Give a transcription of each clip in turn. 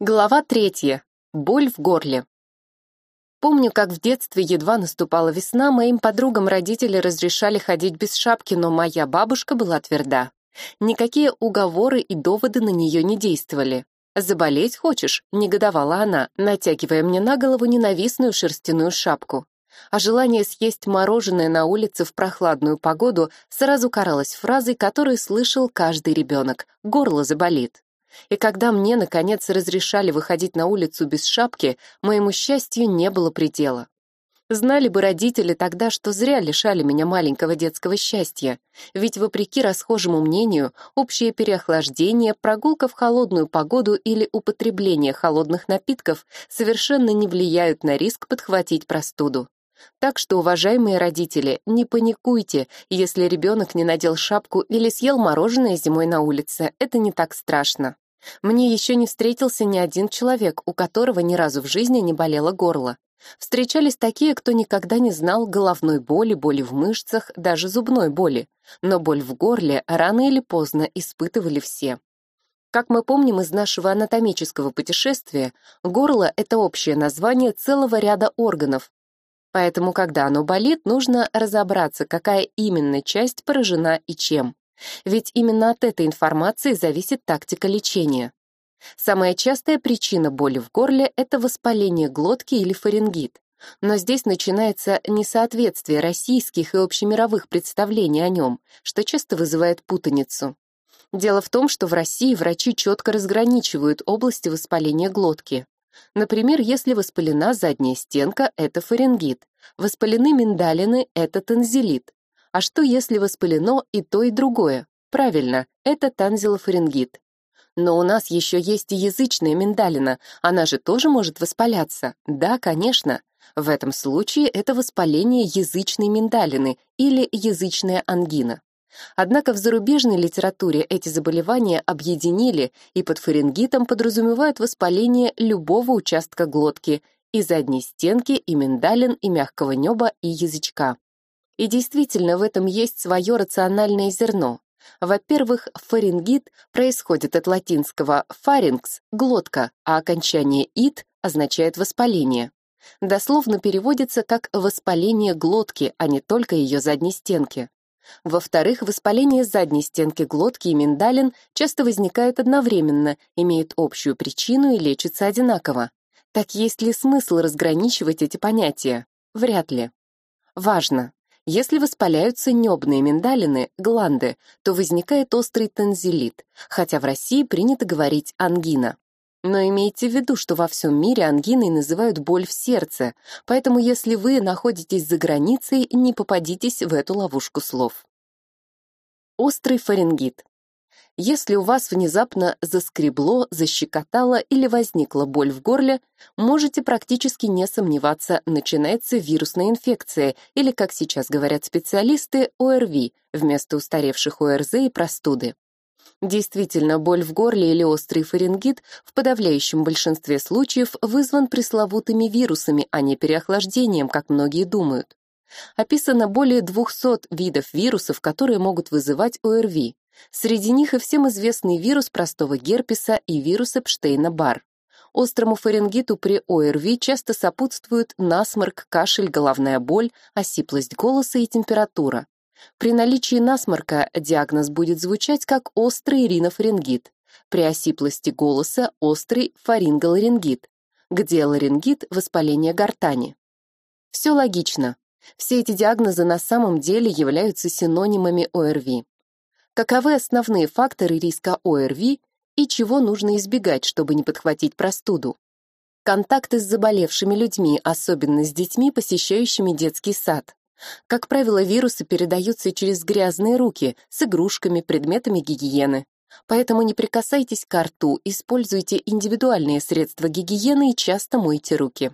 Глава третья. Боль в горле. Помню, как в детстве едва наступала весна, моим подругам родители разрешали ходить без шапки, но моя бабушка была тверда. Никакие уговоры и доводы на нее не действовали. «Заболеть хочешь?» — негодовала она, натягивая мне на голову ненавистную шерстяную шапку. А желание съесть мороженое на улице в прохладную погоду сразу каралось фразой, которую слышал каждый ребенок «горло заболит». И когда мне, наконец, разрешали выходить на улицу без шапки, моему счастью не было предела. Знали бы родители тогда, что зря лишали меня маленького детского счастья, ведь, вопреки расхожему мнению, общее переохлаждение, прогулка в холодную погоду или употребление холодных напитков совершенно не влияют на риск подхватить простуду. Так что, уважаемые родители, не паникуйте, если ребенок не надел шапку или съел мороженое зимой на улице, это не так страшно. Мне еще не встретился ни один человек, у которого ни разу в жизни не болело горло. Встречались такие, кто никогда не знал головной боли, боли в мышцах, даже зубной боли. Но боль в горле рано или поздно испытывали все. Как мы помним из нашего анатомического путешествия, горло — это общее название целого ряда органов. Поэтому, когда оно болит, нужно разобраться, какая именно часть поражена и чем. Ведь именно от этой информации зависит тактика лечения. Самая частая причина боли в горле – это воспаление глотки или фарингит. Но здесь начинается несоответствие российских и общемировых представлений о нем, что часто вызывает путаницу. Дело в том, что в России врачи четко разграничивают области воспаления глотки. Например, если воспалена задняя стенка – это фарингит, воспалены миндалины – это танзелит, а что, если воспалено и то, и другое? Правильно, это танзилофарингит. Но у нас еще есть и язычная миндалина, она же тоже может воспаляться. Да, конечно. В этом случае это воспаление язычной миндалины или язычная ангина. Однако в зарубежной литературе эти заболевания объединили и под фарингитом подразумевают воспаление любого участка глотки, и задней стенки, и миндалин, и мягкого неба, и язычка. И действительно, в этом есть свое рациональное зерно. Во-первых, фарингит происходит от латинского «фарингс» — глотка, а окончание «ит» означает воспаление. Дословно переводится как «воспаление глотки», а не только ее задней стенки. Во-вторых, воспаление задней стенки глотки и миндалин часто возникает одновременно, имеет общую причину и лечится одинаково. Так есть ли смысл разграничивать эти понятия? Вряд ли. Важно! Если воспаляются небные миндалины, гланды, то возникает острый танзелит, хотя в России принято говорить ангина. Но имейте в виду, что во всем мире ангиной называют боль в сердце, поэтому если вы находитесь за границей, не попадитесь в эту ловушку слов. Острый фарингит. Если у вас внезапно заскребло, защекотало или возникла боль в горле, можете практически не сомневаться, начинается вирусная инфекция или, как сейчас говорят специалисты, ОРВИ вместо устаревших ОРЗ и простуды. Действительно, боль в горле или острый фарингит в подавляющем большинстве случаев вызван пресловутыми вирусами, а не переохлаждением, как многие думают. Описано более 200 видов вирусов, которые могут вызывать ОРВИ. Среди них и всем известный вирус простого герпеса и вирус Эпштейна-Барр. Острому фарингиту при ОРВИ часто сопутствуют насморк, кашель, головная боль, осиплость голоса и температура. При наличии насморка диагноз будет звучать как острый ринофарингит, при осиплости голоса – острый фаринголарингит, где ларингит – воспаление гортани. Все логично. Все эти диагнозы на самом деле являются синонимами ОРВИ. Каковы основные факторы риска ОРВИ и чего нужно избегать, чтобы не подхватить простуду? Контакты с заболевшими людьми, особенно с детьми, посещающими детский сад. Как правило, вирусы передаются через грязные руки, с игрушками, предметами гигиены. Поэтому не прикасайтесь к рту, используйте индивидуальные средства гигиены и часто мойте руки.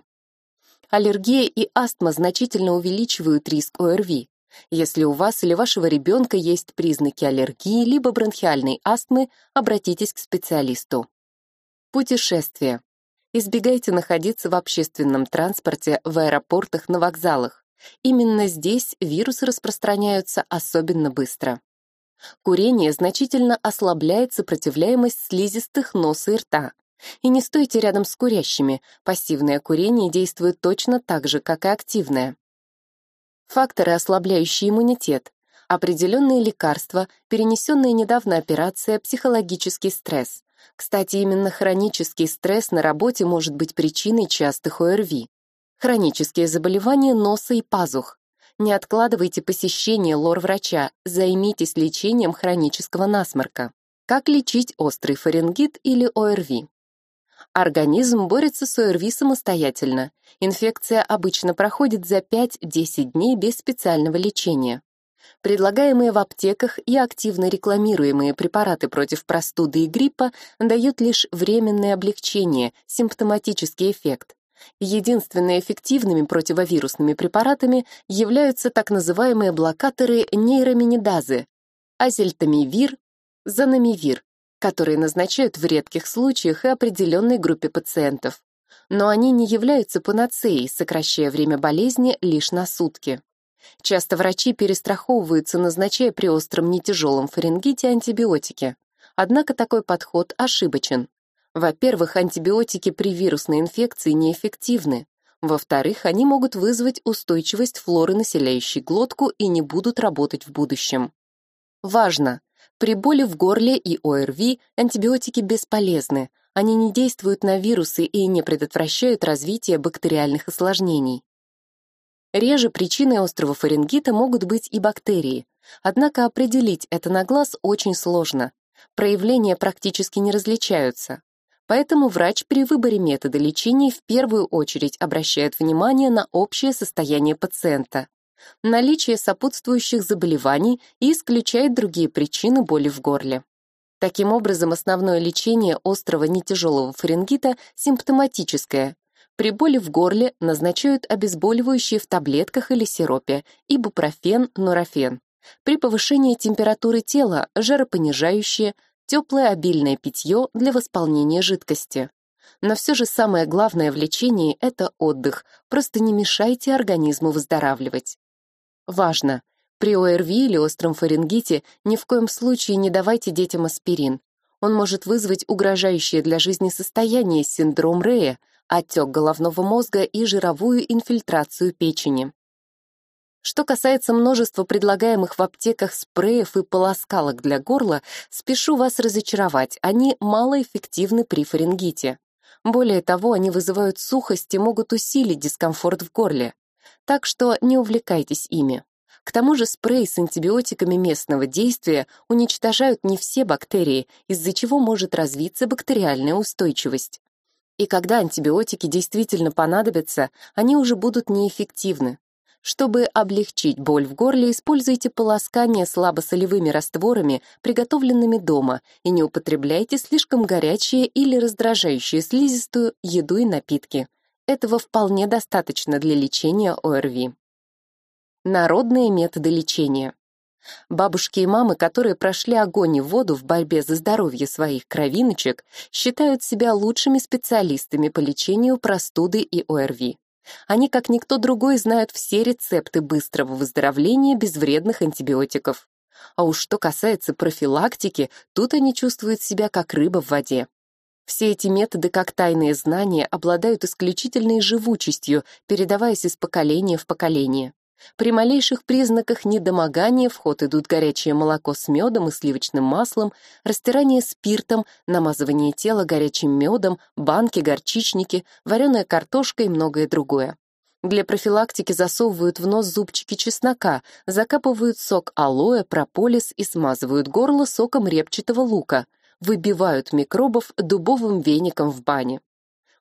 Аллергия и астма значительно увеличивают риск ОРВИ. Если у вас или вашего ребенка есть признаки аллергии либо бронхиальной астмы, обратитесь к специалисту. Путешествия. Избегайте находиться в общественном транспорте, в аэропортах, на вокзалах. Именно здесь вирусы распространяются особенно быстро. Курение значительно ослабляет сопротивляемость слизистых носа и рта, И не стойте рядом с курящими, пассивное курение действует точно так же, как и активное. Факторы, ослабляющие иммунитет, определенные лекарства, перенесенная недавно операция, психологический стресс. Кстати, именно хронический стресс на работе может быть причиной частых ОРВИ. Хронические заболевания носа и пазух. Не откладывайте посещение лор-врача, займитесь лечением хронического насморка. Как лечить острый фарингит или ОРВИ? Организм борется с ОРВИ самостоятельно. Инфекция обычно проходит за 5-10 дней без специального лечения. Предлагаемые в аптеках и активно рекламируемые препараты против простуды и гриппа дают лишь временное облегчение, симптоматический эффект. Единственными эффективными противовирусными препаратами являются так называемые блокаторы нейроминидазы, азельтамивир, занамивир, которые назначают в редких случаях и определенной группе пациентов. Но они не являются панацеей, сокращая время болезни лишь на сутки. Часто врачи перестраховываются, назначая при остром нетяжелом фарингите антибиотики. Однако такой подход ошибочен. Во-первых, антибиотики при вирусной инфекции неэффективны. Во-вторых, они могут вызвать устойчивость флоры, населяющей глотку, и не будут работать в будущем. Важно! При боли в горле и ОРВИ антибиотики бесполезны, они не действуют на вирусы и не предотвращают развитие бактериальных осложнений. Реже причиной острого фарингита могут быть и бактерии, однако определить это на глаз очень сложно. Проявления практически не различаются. Поэтому врач при выборе метода лечения в первую очередь обращает внимание на общее состояние пациента, наличие сопутствующих заболеваний и исключает другие причины боли в горле. Таким образом, основное лечение острого нетяжелого фарингита симптоматическое, при боли в горле назначают обезболивающие в таблетках или сиропе, ибупрофен, нурофен. При повышении температуры тела – жаропонижающее, теплое обильное питье для восполнения жидкости. Но все же самое главное в лечении – это отдых, просто не мешайте организму выздоравливать. Важно! При ОРВИ или остром фарингите ни в коем случае не давайте детям аспирин. Он может вызвать угрожающее для жизни состояние синдром Рея, отек головного мозга и жировую инфильтрацию печени. Что касается множества предлагаемых в аптеках спреев и полоскалок для горла, спешу вас разочаровать, они малоэффективны при фарингите. Более того, они вызывают сухость и могут усилить дискомфорт в горле. Так что не увлекайтесь ими. К тому же спреи с антибиотиками местного действия уничтожают не все бактерии, из-за чего может развиться бактериальная устойчивость. И когда антибиотики действительно понадобятся, они уже будут неэффективны. Чтобы облегчить боль в горле, используйте полоскание слабосолевыми растворами, приготовленными дома, и не употребляйте слишком горячие или раздражающие слизистую еду и напитки. Этого вполне достаточно для лечения ОРВИ. Народные методы лечения. Бабушки и мамы, которые прошли огонь и воду в борьбе за здоровье своих кровиночек, считают себя лучшими специалистами по лечению простуды и ОРВИ. Они, как никто другой, знают все рецепты быстрого выздоровления без вредных антибиотиков. А уж что касается профилактики, тут они чувствуют себя как рыба в воде. Все эти методы, как тайные знания, обладают исключительной живучестью, передаваясь из поколения в поколение. При малейших признаках недомогания в ход идут горячее молоко с медом и сливочным маслом, растирание спиртом, намазывание тела горячим медом, банки, горчичники, вареная картошка и многое другое. Для профилактики засовывают в нос зубчики чеснока, закапывают сок алоэ, прополис и смазывают горло соком репчатого лука, выбивают микробов дубовым веником в бане.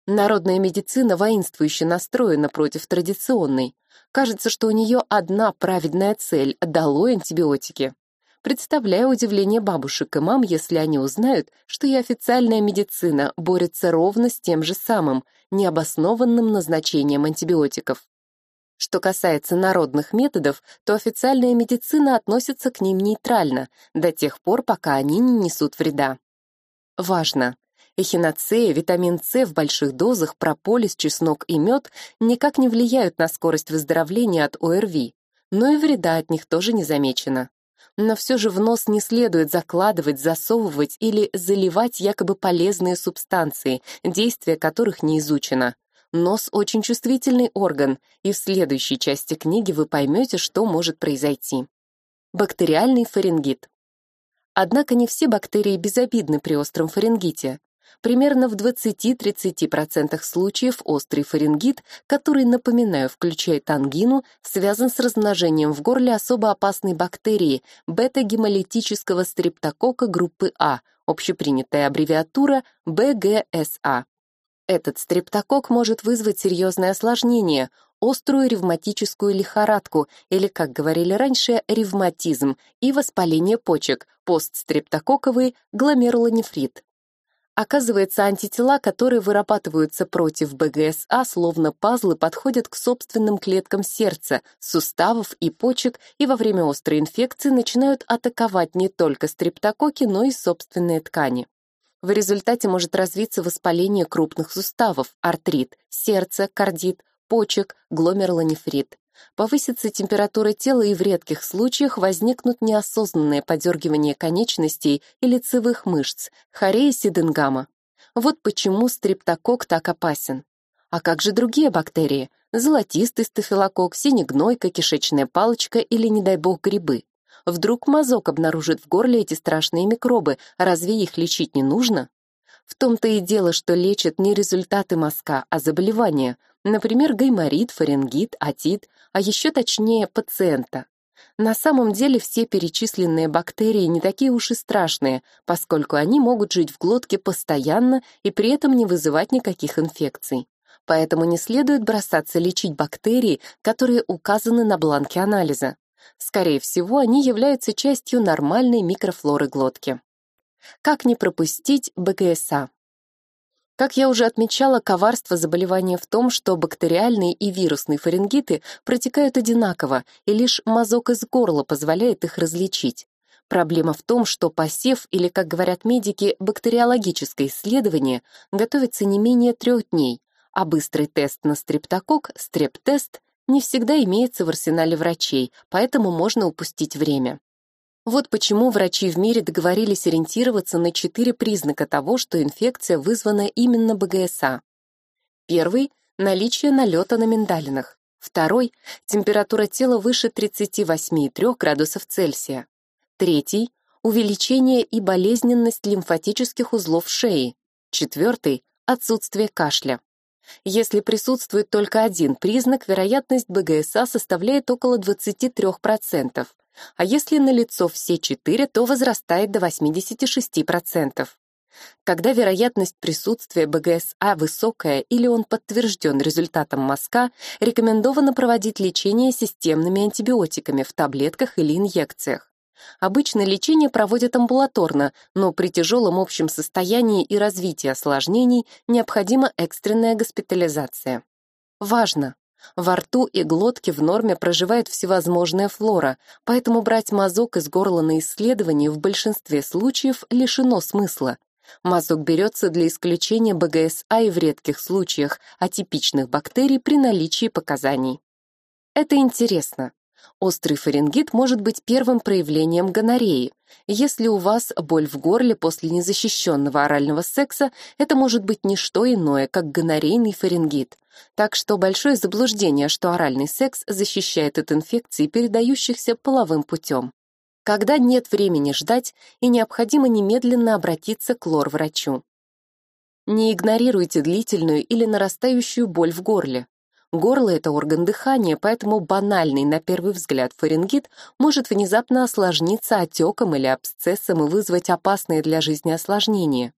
Народная медицина воинствующе настроена против традиционной. Кажется, что у нее одна праведная цель — долой антибиотики. Представляю удивление бабушек и мам, если они узнают, что и официальная медицина борется ровно с тем же самым, необоснованным назначением антибиотиков. Что касается народных методов, то официальная медицина относится к ним нейтрально, до тех пор, пока они не несут вреда. Важно! Эхиноцея, витамин С в больших дозах, прополис, чеснок и мед никак не влияют на скорость выздоровления от ОРВИ, но и вреда от них тоже не замечено. но все же в нос не следует закладывать, засовывать или заливать якобы полезные субстанции, действие которых не изучено. Нос очень чувствительный орган, и в следующей части книги вы поймете, что может произойти. Бактериальный фарингит. Однако не все бактерии безобидны при остром фарингите. Примерно в 20-30% случаев острый фарингит, который, напоминаю, включает ангину, связан с размножением в горле особо опасной бактерии бета-гемолитического стрептокока группы А, общепринятая аббревиатура БГСА. Этот стрептокок может вызвать серьезное осложнение, острую ревматическую лихорадку или, как говорили раньше, ревматизм и воспаление почек, постстрептококковый гломерулонефрит. Оказывается, антитела, которые вырабатываются против БГСА, словно пазлы, подходят к собственным клеткам сердца, суставов и почек и во время острой инфекции начинают атаковать не только стрептококи, но и собственные ткани. В результате может развиться воспаление крупных суставов, артрит, сердца, кардит, почек, гломерулонефрит. Повысится температура тела и в редких случаях возникнут неосознанные подергивания конечностей и лицевых мышц, хорея сиденгама. Вот почему стрептокок так опасен. А как же другие бактерии? Золотистый стафилококк, синегнойка, кишечная палочка или, не дай бог, грибы. Вдруг мазок обнаружит в горле эти страшные микробы, разве их лечить не нужно? В том-то и дело, что лечат не результаты мазка, а заболевания, например, гайморит, фарингит, отит, а еще точнее пациента. На самом деле все перечисленные бактерии не такие уж и страшные, поскольку они могут жить в глотке постоянно и при этом не вызывать никаких инфекций. Поэтому не следует бросаться лечить бактерии, которые указаны на бланке анализа. Скорее всего, они являются частью нормальной микрофлоры глотки. Как не пропустить БГСА? Как я уже отмечала, коварство заболевания в том, что бактериальные и вирусные фарингиты протекают одинаково, и лишь мазок из горла позволяет их различить. Проблема в том, что посев, или, как говорят медики, бактериологическое исследование готовится не менее трех дней, а быстрый тест на стрептокок, стрептест, не всегда имеется в арсенале врачей, поэтому можно упустить время. Вот почему врачи в мире договорились ориентироваться на четыре признака того, что инфекция вызвана именно БГСА. Первый — наличие налета на миндалинах. Второй — температура тела выше 38,3 градусов Цельсия. Третий — увеличение и болезненность лимфатических узлов шеи. Четвертый — отсутствие кашля. Если присутствует только один признак, вероятность БГСА составляет около 23%, а если налицо все четыре, то возрастает до 86%. Когда вероятность присутствия БГСА высокая или он подтвержден результатом мазка, рекомендовано проводить лечение системными антибиотиками в таблетках или инъекциях. Обычно лечение проводят амбулаторно, но при тяжелом общем состоянии и развитии осложнений необходима экстренная госпитализация. Важно! Во рту и глотке в норме проживает всевозможная флора, поэтому брать мазок из горла на исследование в большинстве случаев лишено смысла. Мазок берется для исключения БГСА и в редких случаях атипичных бактерий при наличии показаний. Это интересно. Острый фарингит может быть первым проявлением гонореи. Если у вас боль в горле после незащищенного орального секса, это может быть не что иное, как гонорейный фарингит. Так что большое заблуждение, что оральный секс защищает от инфекций, передающихся половым путем. Когда нет времени ждать и необходимо немедленно обратиться к лор-врачу. Не игнорируйте длительную или нарастающую боль в горле. Горло — это орган дыхания, поэтому банальный, на первый взгляд, фарингит может внезапно осложниться отеком или абсцессом и вызвать опасные для жизни осложнения.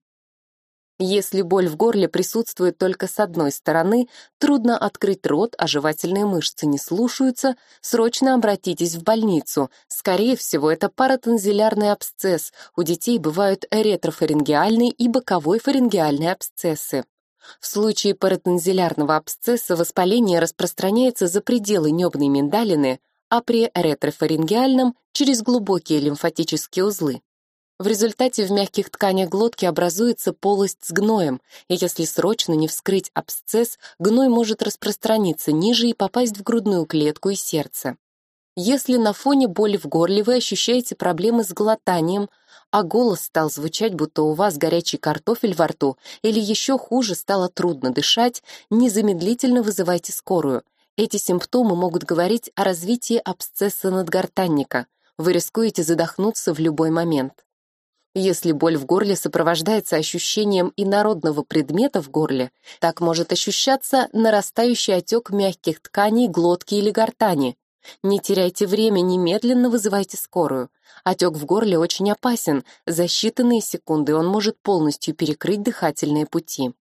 Если боль в горле присутствует только с одной стороны, трудно открыть рот, а жевательные мышцы не слушаются, срочно обратитесь в больницу. Скорее всего, это паратензилярный абсцесс. У детей бывают ретрофарингеальный и боковой фарингеальные абсцессы. В случае паратензилярного абсцесса воспаление распространяется за пределы небной миндалины, а при ретрофарингеальном — через глубокие лимфатические узлы. В результате в мягких тканях глотки образуется полость с гноем, и если срочно не вскрыть абсцесс, гной может распространиться ниже и попасть в грудную клетку и сердце. Если на фоне боли в горле вы ощущаете проблемы с глотанием, а голос стал звучать, будто у вас горячий картофель во рту, или еще хуже, стало трудно дышать, незамедлительно вызывайте скорую. Эти симптомы могут говорить о развитии абсцесса надгортанника. Вы рискуете задохнуться в любой момент. Если боль в горле сопровождается ощущением инородного предмета в горле, так может ощущаться нарастающий отек мягких тканей глотки или гортани. Не теряйте время, немедленно вызывайте скорую. Отек в горле очень опасен, за считанные секунды он может полностью перекрыть дыхательные пути.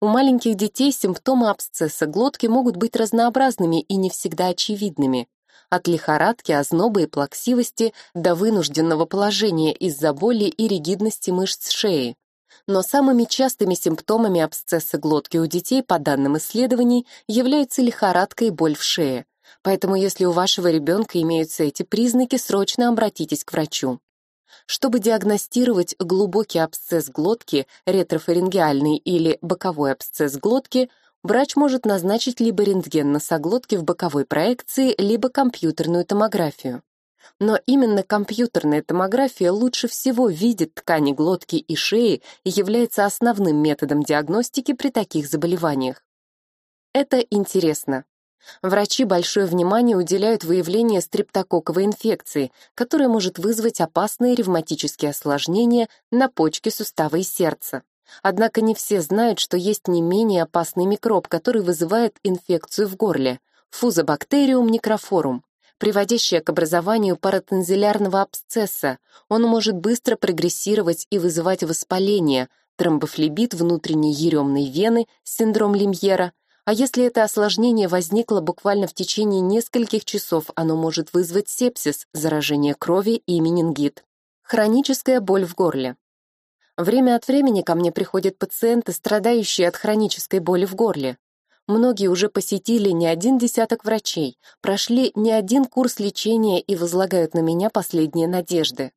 У маленьких детей симптомы абсцесса глотки могут быть разнообразными и не всегда очевидными от лихорадки, озноба и плаксивости до вынужденного положения из-за боли и ригидности мышц шеи. Но самыми частыми симптомами абсцесса глотки у детей, по данным исследований, являются лихорадка и боль в шее. Поэтому если у вашего ребенка имеются эти признаки, срочно обратитесь к врачу. Чтобы диагностировать глубокий абсцесс глотки, ретрофарингеальный или боковой абсцесс глотки, врач может назначить либо рентген носоглотки в боковой проекции, либо компьютерную томографию. Но именно компьютерная томография лучше всего видит ткани глотки и шеи и является основным методом диагностики при таких заболеваниях. Это интересно. Врачи большое внимание уделяют выявлению стрептококковой инфекции, которая может вызвать опасные ревматические осложнения на почке сустава и сердца. Однако не все знают, что есть не менее опасный микроб, который вызывает инфекцию в горле – фузобактериум некрофорум, приводящая к образованию паратензилярного абсцесса. Он может быстро прогрессировать и вызывать воспаление, тромбофлебит внутренней еремной вены, синдром Лимьера, а если это осложнение возникло буквально в течение нескольких часов, оно может вызвать сепсис, заражение крови и менингит. Хроническая боль в горле. Время от времени ко мне приходят пациенты, страдающие от хронической боли в горле. Многие уже посетили не один десяток врачей, прошли не один курс лечения и возлагают на меня последние надежды.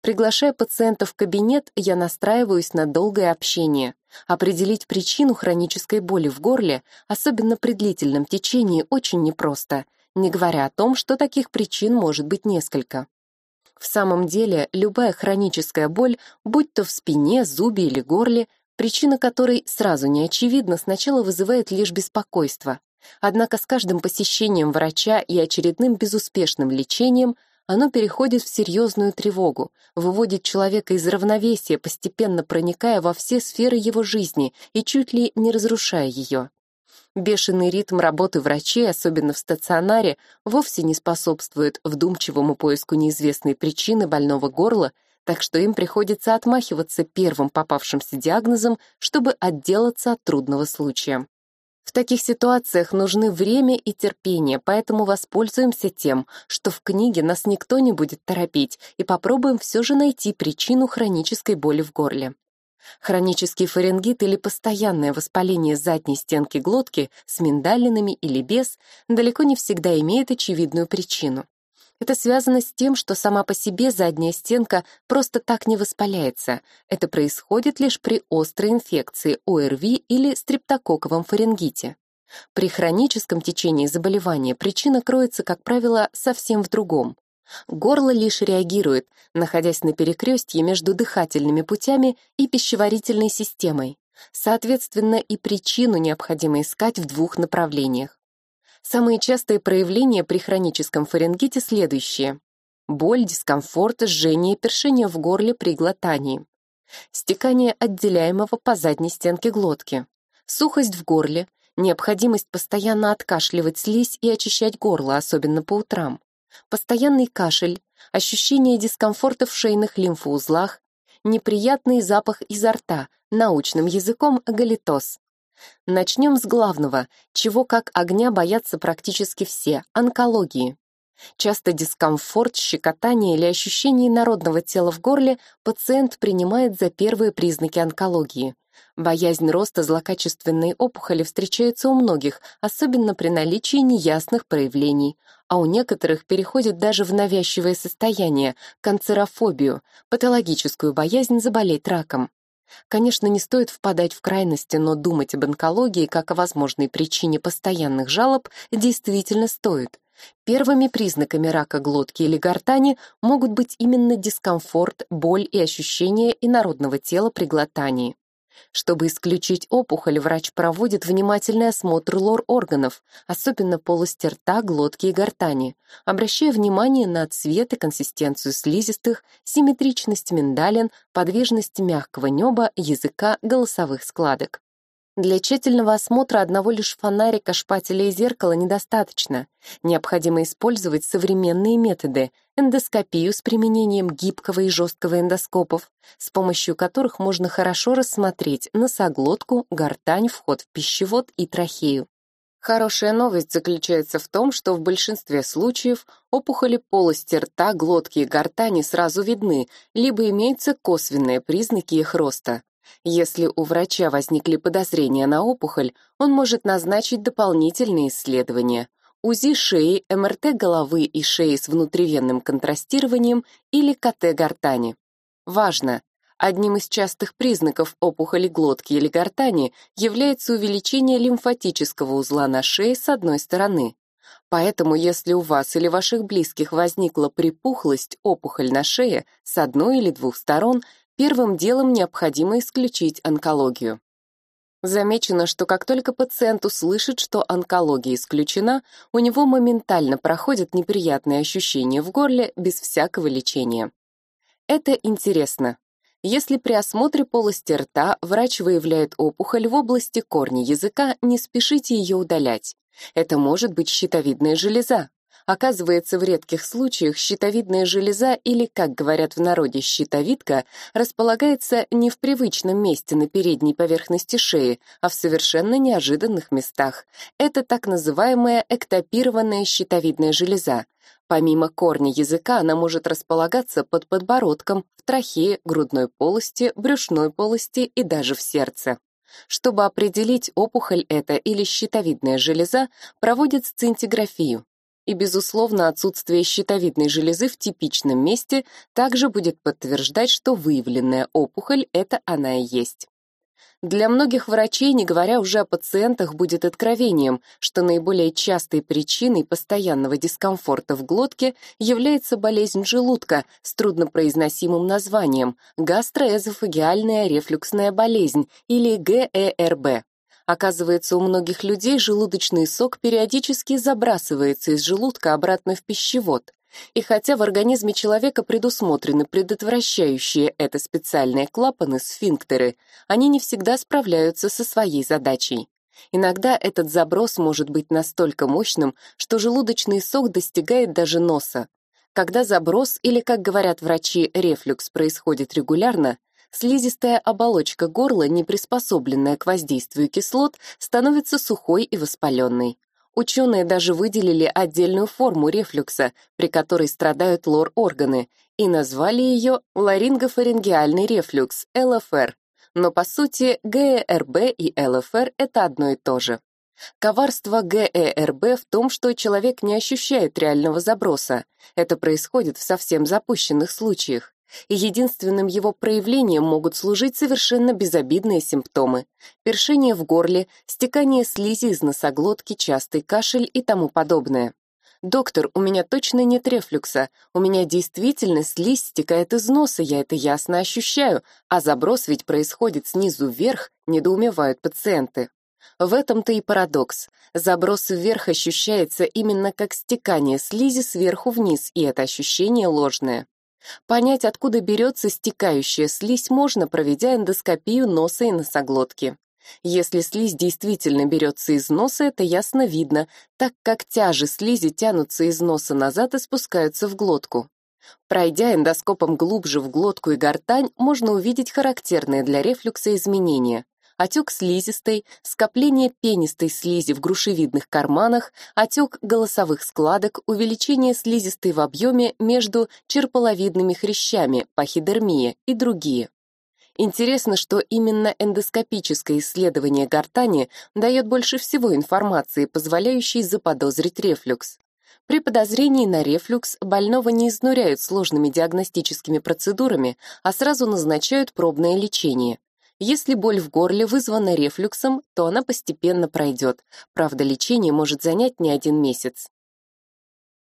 Приглашая пациентов в кабинет, я настраиваюсь на долгое общение. Определить причину хронической боли в горле, особенно при длительном течении, очень непросто, не говоря о том, что таких причин может быть несколько. В самом деле, любая хроническая боль, будь то в спине, зубе или горле, причина которой сразу не очевидна, сначала вызывает лишь беспокойство. Однако с каждым посещением врача и очередным безуспешным лечением оно переходит в серьезную тревогу, выводит человека из равновесия, постепенно проникая во все сферы его жизни и чуть ли не разрушая ее. Бешеный ритм работы врачей, особенно в стационаре, вовсе не способствует вдумчивому поиску неизвестной причины больного горла, так что им приходится отмахиваться первым попавшимся диагнозом, чтобы отделаться от трудного случая. В таких ситуациях нужны время и терпение, поэтому воспользуемся тем, что в книге нас никто не будет торопить, и попробуем все же найти причину хронической боли в горле. Хронический фарингит или постоянное воспаление задней стенки глотки с миндалинами или без далеко не всегда имеет очевидную причину. Это связано с тем, что сама по себе задняя стенка просто так не воспаляется. Это происходит лишь при острой инфекции ОРВИ или стрептококковом фарингите. При хроническом течении заболевания причина кроется, как правило, совсем в другом. Горло лишь реагирует, находясь на перекрестье между дыхательными путями и пищеварительной системой. Соответственно, и причину необходимо искать в двух направлениях. Самые частые проявления при хроническом фарингите следующие. Боль, дискомфорт, жжение, першение в горле при глотании. Стекание отделяемого по задней стенке глотки. Сухость в горле, необходимость постоянно откашливать слизь и очищать горло, особенно по утрам постоянный кашель, ощущение дискомфорта в шейных лимфоузлах, неприятный запах изо рта, научным языком галитоз. Начнем с главного, чего как огня боятся практически все – онкологии. Часто дискомфорт, щекотание или ощущение народного тела в горле пациент принимает за первые признаки онкологии. Боязнь роста злокачественной опухоли встречается у многих, особенно при наличии неясных проявлений, а у некоторых переходит даже в навязчивое состояние, канцерофобию, патологическую боязнь заболеть раком. Конечно, не стоит впадать в крайности, но думать об онкологии как о возможной причине постоянных жалоб действительно стоит. Первыми признаками рака глотки или гортани могут быть именно дискомфорт, боль и ощущение инородного тела при глотании. Чтобы исключить опухоль, врач проводит внимательный осмотр лор-органов, особенно полости рта, глотки и гортани, обращая внимание на цвет и консистенцию слизистых, симметричность миндалин, подвижность мягкого неба, языка, голосовых складок. Для тщательного осмотра одного лишь фонарика, шпателя и зеркала недостаточно. Необходимо использовать современные методы — эндоскопию с применением гибкого и жесткого эндоскопов, с помощью которых можно хорошо рассмотреть носоглотку, гортань, вход в пищевод и трахею. Хорошая новость заключается в том, что в большинстве случаев опухоли полости рта, глотки и гортани сразу видны, либо имеются косвенные признаки их роста. Если у врача возникли подозрения на опухоль, он может назначить дополнительные исследования. УЗИ шеи, МРТ головы и шеи с внутривенным контрастированием или КТ гортани. Важно! Одним из частых признаков опухоли глотки или гортани является увеличение лимфатического узла на шее с одной стороны. Поэтому, если у вас или ваших близких возникла припухлость, опухоль на шее с одной или двух сторон, первым делом необходимо исключить онкологию. Замечено, что как только пациент услышит, что онкология исключена, у него моментально проходят неприятные ощущения в горле без всякого лечения. Это интересно. Если при осмотре полости рта врач выявляет опухоль в области корня языка, не спешите ее удалять. Это может быть щитовидная железа. Оказывается, в редких случаях щитовидная железа или, как говорят в народе, щитовидка, располагается не в привычном месте на передней поверхности шеи, а в совершенно неожиданных местах. Это так называемая эктопированная щитовидная железа. Помимо корня языка она может располагаться под подбородком, в трахее, грудной полости, брюшной полости и даже в сердце. Чтобы определить, опухоль это или щитовидная железа, проводят сцинтиграфию. И, безусловно, отсутствие щитовидной железы в типичном месте также будет подтверждать, что выявленная опухоль — это она и есть. Для многих врачей, не говоря уже о пациентах, будет откровением, что наиболее частой причиной постоянного дискомфорта в глотке является болезнь желудка с труднопроизносимым названием гастроэзофагиальная рефлюксная болезнь или ГЭРБ. Оказывается, у многих людей желудочный сок периодически забрасывается из желудка обратно в пищевод. И хотя в организме человека предусмотрены предотвращающие это специальные клапаны, сфинктеры, они не всегда справляются со своей задачей. Иногда этот заброс может быть настолько мощным, что желудочный сок достигает даже носа. Когда заброс или, как говорят врачи, рефлюкс происходит регулярно, слизистая оболочка горла, не приспособленная к воздействию кислот, становится сухой и воспаленной. Ученые даже выделили отдельную форму рефлюкса, при которой страдают лор-органы, и назвали ее ларингофарингеальный рефлюкс, ЛФР. Но по сути ГЭРБ и ЛФР — это одно и то же. Коварство ГЭРБ в том, что человек не ощущает реального заброса. Это происходит в совсем запущенных случаях и единственным его проявлением могут служить совершенно безобидные симптомы – першение в горле, стекание слизи из носоглотки, частый кашель и тому подобное. «Доктор, у меня точно нет рефлюкса. У меня действительно слизь стекает из носа, я это ясно ощущаю, а заброс ведь происходит снизу вверх», – недоумевают пациенты. В этом-то и парадокс. Заброс вверх ощущается именно как стекание слизи сверху вниз, и это ощущение ложное. Понять, откуда берется стекающая слизь, можно, проведя эндоскопию носа и носоглотки. Если слизь действительно берется из носа, это ясно видно, так как тяжи слизи тянутся из носа назад и спускаются в глотку. Пройдя эндоскопом глубже в глотку и гортань, можно увидеть характерные для рефлюкса изменения отек слизистой, скопление пенистой слизи в грушевидных карманах, отек голосовых складок, увеличение слизистой в объеме между черполовидными хрящами, пахидермия и другие. Интересно, что именно эндоскопическое исследование гортани дает больше всего информации, позволяющей заподозрить рефлюкс. При подозрении на рефлюкс больного не изнуряют сложными диагностическими процедурами, а сразу назначают пробное лечение. Если боль в горле вызвана рефлюксом, то она постепенно пройдет. Правда, лечение может занять не один месяц.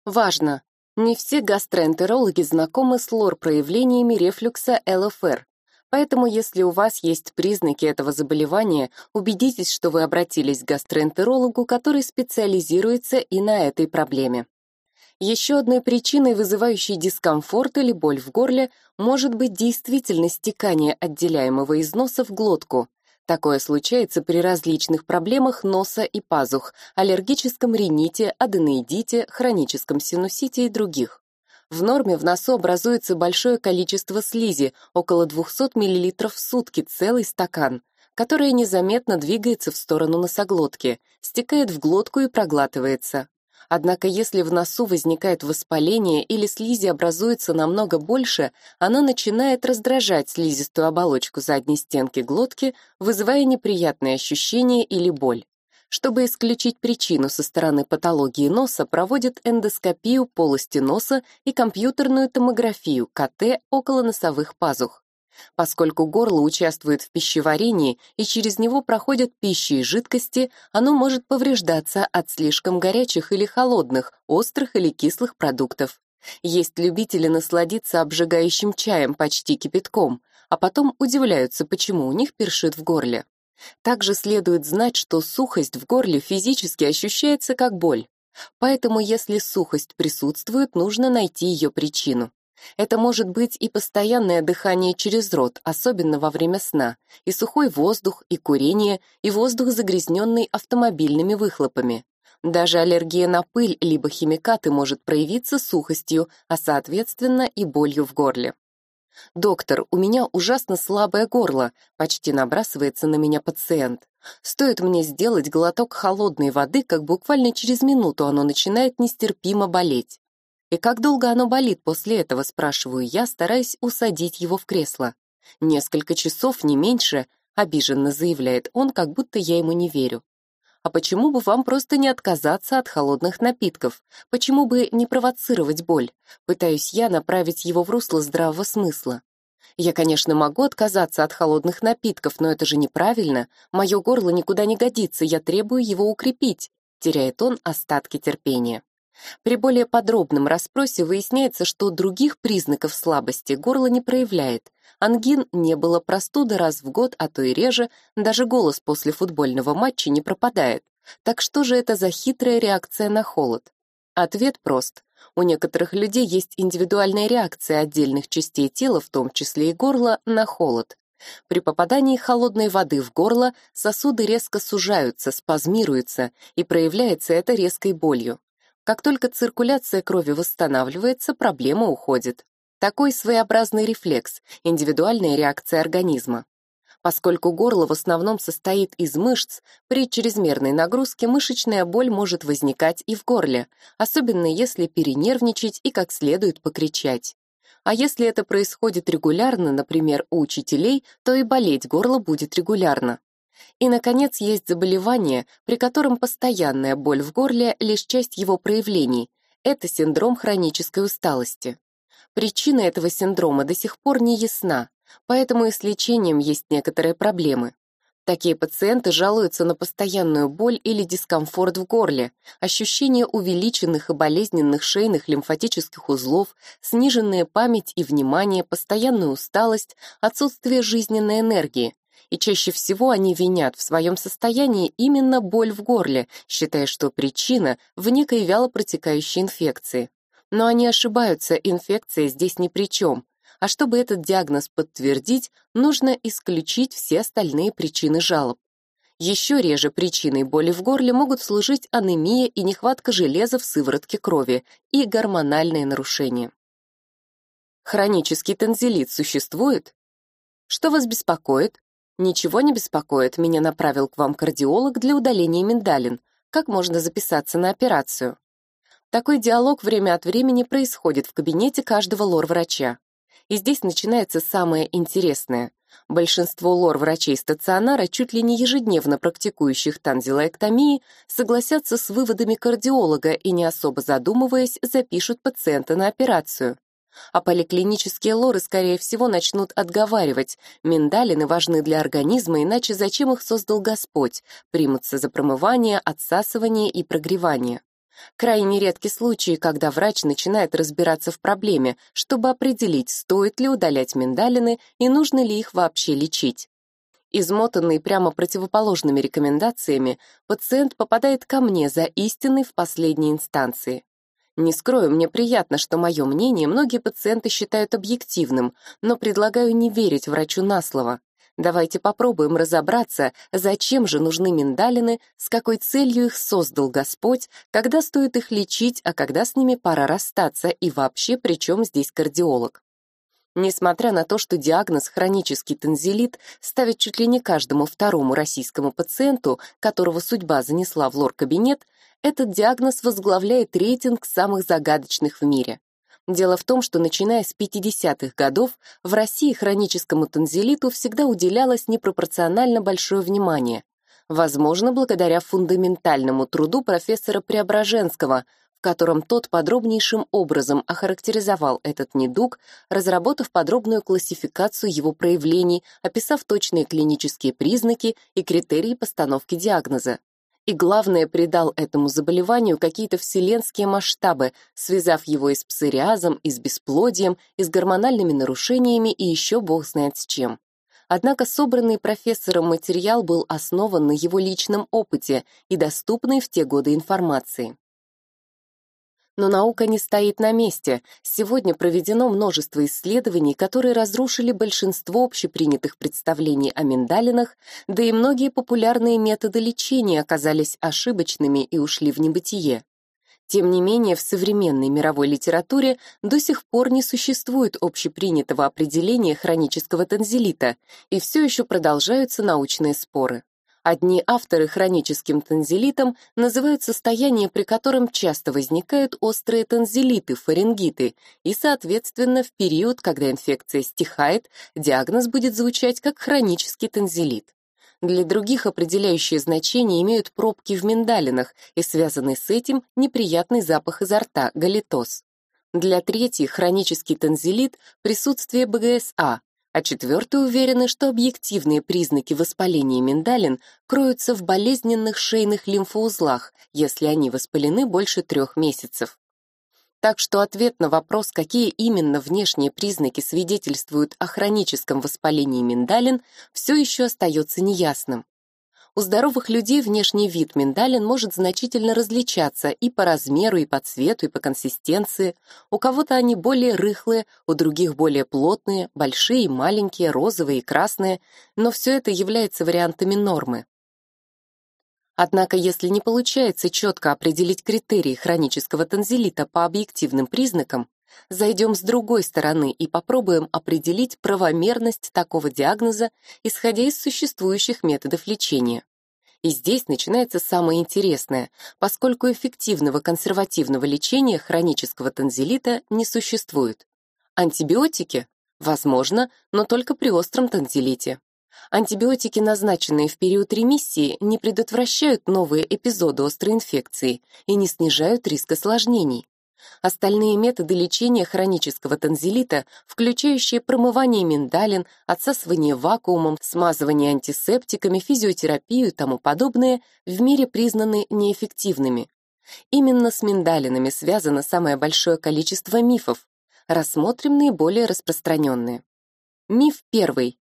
Важно! Не все гастроэнтерологи знакомы с лор-проявлениями рефлюкса ЛФР, поэтому если у вас есть признаки этого заболевания, убедитесь, что вы обратились к гастроэнтерологу, который специализируется и на этой проблеме. Еще одной причиной, вызывающей дискомфорт или боль в горле, может быть действительно стекание отделяемого из носа в глотку. Такое случается при различных проблемах носа и пазух, аллергическом рините, аденоидите, хроническом синусите и других. В норме в носу образуется большое количество слизи, около 200 мл в сутки целый стакан, которая незаметно двигается в сторону носоглотки, стекает в глотку и проглатывается. Однако если в носу возникает воспаление или слизи образуется намного больше, оно начинает раздражать слизистую оболочку задней стенки глотки, вызывая неприятные ощущения или боль. Чтобы исключить причину со стороны патологии носа, проводят эндоскопию полости носа и компьютерную томографию КТ около носовых пазух. Поскольку горло участвует в пищеварении и через него проходят пищи и жидкости, оно может повреждаться от слишком горячих или холодных, острых или кислых продуктов. Есть любители насладиться обжигающим чаем почти кипятком, а потом удивляются, почему у них першит в горле. Также следует знать, что сухость в горле физически ощущается как боль. Поэтому, если сухость присутствует, нужно найти ее причину. Это может быть и постоянное дыхание через рот, особенно во время сна, и сухой воздух, и курение, и воздух, загрязненный автомобильными выхлопами. Даже аллергия на пыль либо химикаты может проявиться сухостью, а соответственно и болью в горле. «Доктор, у меня ужасно слабое горло», — почти набрасывается на меня пациент. «Стоит мне сделать глоток холодной воды, как буквально через минуту оно начинает нестерпимо болеть. «И как долго оно болит после этого?» — спрашиваю я, стараясь усадить его в кресло. «Несколько часов, не меньше», — обиженно заявляет он, как будто я ему не верю. «А почему бы вам просто не отказаться от холодных напитков? Почему бы не провоцировать боль?» Пытаюсь я направить его в русло здравого смысла. Я, конечно, могу отказаться от холодных напитков, но это же неправильно. Мое горло никуда не годится, я требую его укрепить. Теряет он остатки терпения. При более подробном расспросе выясняется, что других признаков слабости горло не проявляет. Ангин не было, простуды раз в год, а то и реже, даже голос после футбольного матча не пропадает. Так что же это за хитрая реакция на холод? Ответ прост. У некоторых людей есть индивидуальная реакция отдельных частей тела, в том числе и горла, на холод. При попадании холодной воды в горло сосуды резко сужаются, спазмируются, и проявляется это резкой болью. Как только циркуляция крови восстанавливается, проблема уходит. Такой своеобразный рефлекс, индивидуальная реакция организма. Поскольку горло в основном состоит из мышц, при чрезмерной нагрузке мышечная боль может возникать и в горле, особенно если перенервничать и как следует покричать. А если это происходит регулярно, например, у учителей, то и болеть горло будет регулярно. И, наконец, есть заболевание, при котором постоянная боль в горле — лишь часть его проявлений. Это синдром хронической усталости. Причина этого синдрома до сих пор не ясна, поэтому и с лечением есть некоторые проблемы. Такие пациенты жалуются на постоянную боль или дискомфорт в горле, ощущение увеличенных и болезненных шейных лимфатических узлов, сниженная память и внимание, постоянную усталость, отсутствие жизненной энергии, и чаще всего они винят в своем состоянии именно боль в горле, считая, что причина в некой вяло протекающей инфекции. Но они ошибаются, инфекция здесь ни при чем. А чтобы этот диагноз подтвердить, нужно исключить все остальные причины жалоб. Еще реже причиной боли в горле могут служить анемия и нехватка железа в сыворотке крови и гормональные нарушения. Хронический танзелит существует? Что вас беспокоит? «Ничего не беспокоит, меня направил к вам кардиолог для удаления миндалин. Как можно записаться на операцию?» Такой диалог время от времени происходит в кабинете каждого лор-врача. И здесь начинается самое интересное. Большинство лор-врачей стационара, чуть ли не ежедневно практикующих танзилоэктомии, согласятся с выводами кардиолога и, не особо задумываясь, запишут пациента на операцию. А поликлинические лоры, скорее всего, начнут отговаривать. Миндалины важны для организма, иначе зачем их создал Господь? Примутся за промывание, отсасывание и прогревание. Крайне редки случаи, когда врач начинает разбираться в проблеме, чтобы определить, стоит ли удалять миндалины и нужно ли их вообще лечить. Измотанный прямо противоположными рекомендациями, пациент попадает ко мне за истиной в последней инстанции. Не скрою, мне приятно, что мое мнение многие пациенты считают объективным, но предлагаю не верить врачу на слово. Давайте попробуем разобраться, зачем же нужны миндалины, с какой целью их создал Господь, когда стоит их лечить, а когда с ними пора расстаться, и вообще при чем здесь кардиолог. Несмотря на то, что диагноз хронический танзелит ставят чуть ли не каждому второму российскому пациенту, которого судьба занесла в лор-кабинет, этот диагноз возглавляет рейтинг самых загадочных в мире. Дело в том, что начиная с 50-х годов в России хроническому танзелиту всегда уделялось непропорционально большое внимание. Возможно, благодаря фундаментальному труду профессора Преображенского – котором тот подробнейшим образом охарактеризовал этот недуг, разработав подробную классификацию его проявлений, описав точные клинические признаки и критерии постановки диагноза. И главное, придал этому заболеванию какие-то вселенские масштабы, связав его и с псориазом, и с бесплодием, и с гормональными нарушениями, и еще бог знает с чем. Однако собранный профессором материал был основан на его личном опыте и доступной в те годы информации. Но наука не стоит на месте. Сегодня проведено множество исследований, которые разрушили большинство общепринятых представлений о миндалинах, да и многие популярные методы лечения оказались ошибочными и ушли в небытие. Тем не менее, в современной мировой литературе до сих пор не существует общепринятого определения хронического танзелита, и все еще продолжаются научные споры. Одни авторы хроническим танзелитом называют состояние, при котором часто возникают острые танзелиты, фарингиты, и, соответственно, в период, когда инфекция стихает, диагноз будет звучать как хронический танзелит. Для других определяющие значения имеют пробки в миндалинах и связанный с этим неприятный запах изо рта, галитоз. Для третьих хронический танзелит – присутствие БГСА, а четвертые уверены, что объективные признаки воспаления миндалин кроются в болезненных шейных лимфоузлах, если они воспалены больше трех месяцев. Так что ответ на вопрос, какие именно внешние признаки свидетельствуют о хроническом воспалении миндалин, все еще остается неясным. У здоровых людей внешний вид миндалин может значительно различаться и по размеру, и по цвету, и по консистенции. У кого-то они более рыхлые, у других более плотные, большие и маленькие, розовые и красные, но все это является вариантами нормы. Однако, если не получается четко определить критерии хронического танзелита по объективным признакам, зайдем с другой стороны и попробуем определить правомерность такого диагноза, исходя из существующих методов лечения. И здесь начинается самое интересное, поскольку эффективного консервативного лечения хронического танзелита не существует. Антибиотики? Возможно, но только при остром танзелите. Антибиотики, назначенные в период ремиссии, не предотвращают новые эпизоды острой инфекции и не снижают риск осложнений. Остальные методы лечения хронического танзелита, включающие промывание миндалин, отсасывание вакуумом, смазывание антисептиками, физиотерапию и тому подобное, в мире признаны неэффективными. Именно с миндалинами связано самое большое количество мифов. Рассмотрим наиболее распространенные. Миф первый.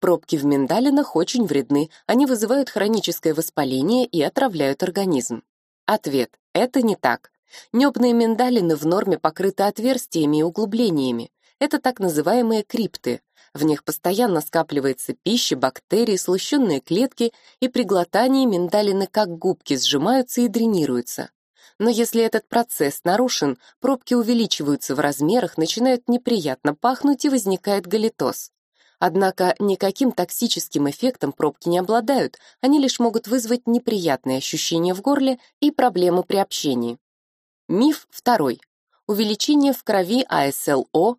Пробки в миндалинах очень вредны, они вызывают хроническое воспаление и отравляют организм. Ответ – это не так. Небные миндалины в норме покрыты отверстиями и углублениями. Это так называемые крипты. В них постоянно скапливается пища, бактерии, слущенные клетки, и при глотании миндалины как губки сжимаются и дренируются. Но если этот процесс нарушен, пробки увеличиваются в размерах, начинают неприятно пахнуть и возникает галитоз. Однако никаким токсическим эффектом пробки не обладают, они лишь могут вызвать неприятные ощущения в горле и проблемы при общении. Миф второй. Увеличение в крови АСЛО,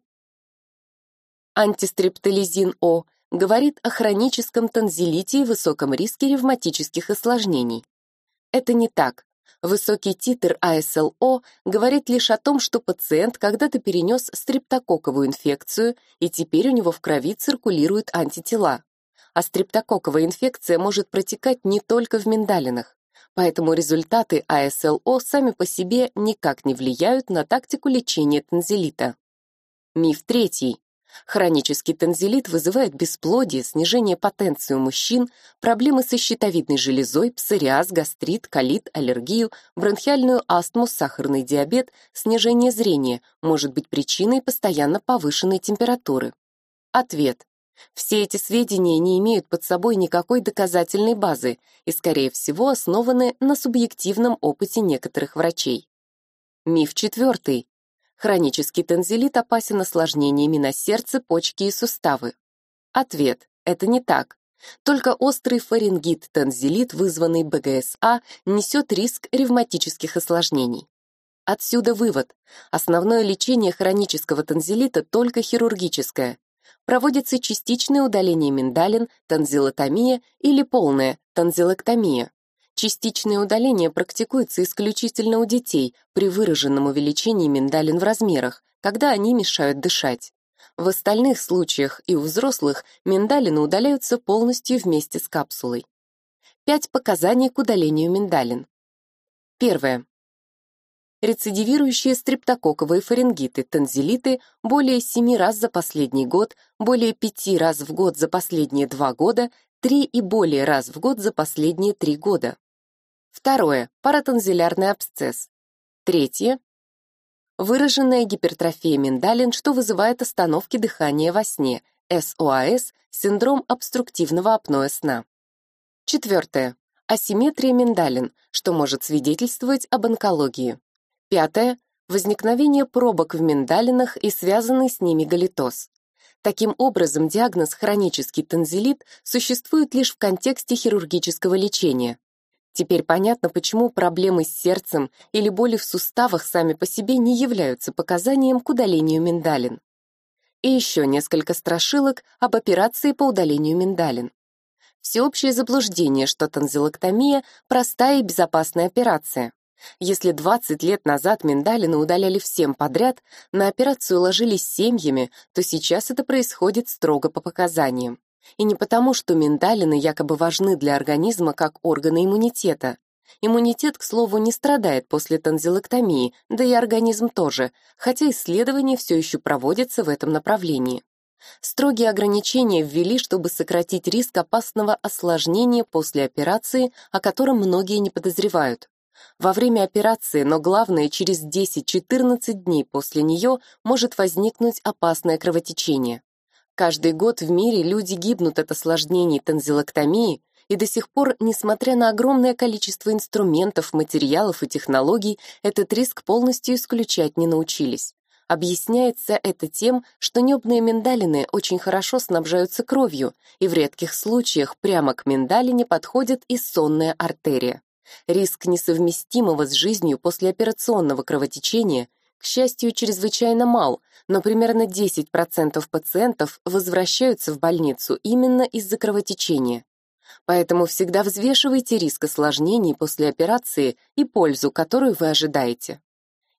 антистрептолизин-О, говорит о хроническом танзелите и высоком риске ревматических осложнений. Это не так. Высокий титр АСЛО говорит лишь о том, что пациент когда-то перенес стрептококковую инфекцию, и теперь у него в крови циркулируют антитела. А стрептококковая инфекция может протекать не только в миндалинах. Поэтому результаты АСЛО сами по себе никак не влияют на тактику лечения танзелита. Миф третий. Хронический танзелит вызывает бесплодие, снижение потенции у мужчин, проблемы со щитовидной железой, псориаз, гастрит, колит, аллергию, бронхиальную астму, сахарный диабет, снижение зрения, может быть причиной постоянно повышенной температуры. Ответ. Все эти сведения не имеют под собой никакой доказательной базы и, скорее всего, основаны на субъективном опыте некоторых врачей. Миф четвертый. Хронический танзелит опасен осложнениями на сердце, почки и суставы. Ответ. Это не так. Только острый фарингит-танзелит, вызванный БГСА, несет риск ревматических осложнений. Отсюда вывод. Основное лечение хронического танзелита только хирургическое. Проводится частичное удаление миндалин, танзилотомия или полная танзилэктомия. Частичное удаление практикуется исключительно у детей при выраженном увеличении миндалин в размерах, когда они мешают дышать. В остальных случаях и у взрослых миндалины удаляются полностью вместе с капсулой. Пять показаний к удалению миндалин. Первое. Рецидивирующие стрептококковые фарингиты, танзелиты более 7 раз за последний год, более 5 раз в год за последние 2 года, 3 и более раз в год за последние 3 года. Второе. Паратонзиллярный абсцесс. Третье. Выраженная гипертрофия миндалин, что вызывает остановки дыхания во сне, СОАС, синдром обструктивного апноэ сна. Четвертое. Асимметрия миндалин, что может свидетельствовать об онкологии. Пятое. Возникновение пробок в миндалинах и связанный с ними галитоз. Таким образом, диагноз хронический танзелит существует лишь в контексте хирургического лечения. Теперь понятно, почему проблемы с сердцем или боли в суставах сами по себе не являются показанием к удалению миндалин. И еще несколько страшилок об операции по удалению миндалин. Всеобщее заблуждение, что танзилоктомия – простая и безопасная операция. Если 20 лет назад миндалины удаляли всем подряд, на операцию ложились семьями, то сейчас это происходит строго по показаниям. И не потому, что миндалины якобы важны для организма как органы иммунитета. Иммунитет, к слову, не страдает после танзилэктомии, да и организм тоже, хотя исследования все еще проводятся в этом направлении. Строгие ограничения ввели, чтобы сократить риск опасного осложнения после операции, о котором многие не подозревают. Во время операции, но главное, через 10-14 дней после нее может возникнуть опасное кровотечение. Каждый год в мире люди гибнут от осложнений танзилоктомии, и до сих пор, несмотря на огромное количество инструментов, материалов и технологий, этот риск полностью исключать не научились. Объясняется это тем, что небные миндалины очень хорошо снабжаются кровью, и в редких случаях прямо к миндалине подходит и сонная артерия. Риск несовместимого с жизнью послеоперационного кровотечения к счастью, чрезвычайно мал, но примерно 10% пациентов возвращаются в больницу именно из-за кровотечения. Поэтому всегда взвешивайте риск осложнений после операции и пользу, которую вы ожидаете.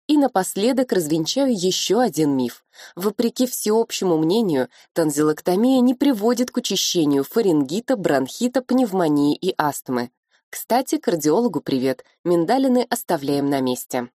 И напоследок развенчаю еще один миф. Вопреки всеобщему мнению, танзилоктомия не приводит к учащению фарингита, бронхита, пневмонии и астмы. Кстати, кардиологу привет, миндалины оставляем на месте.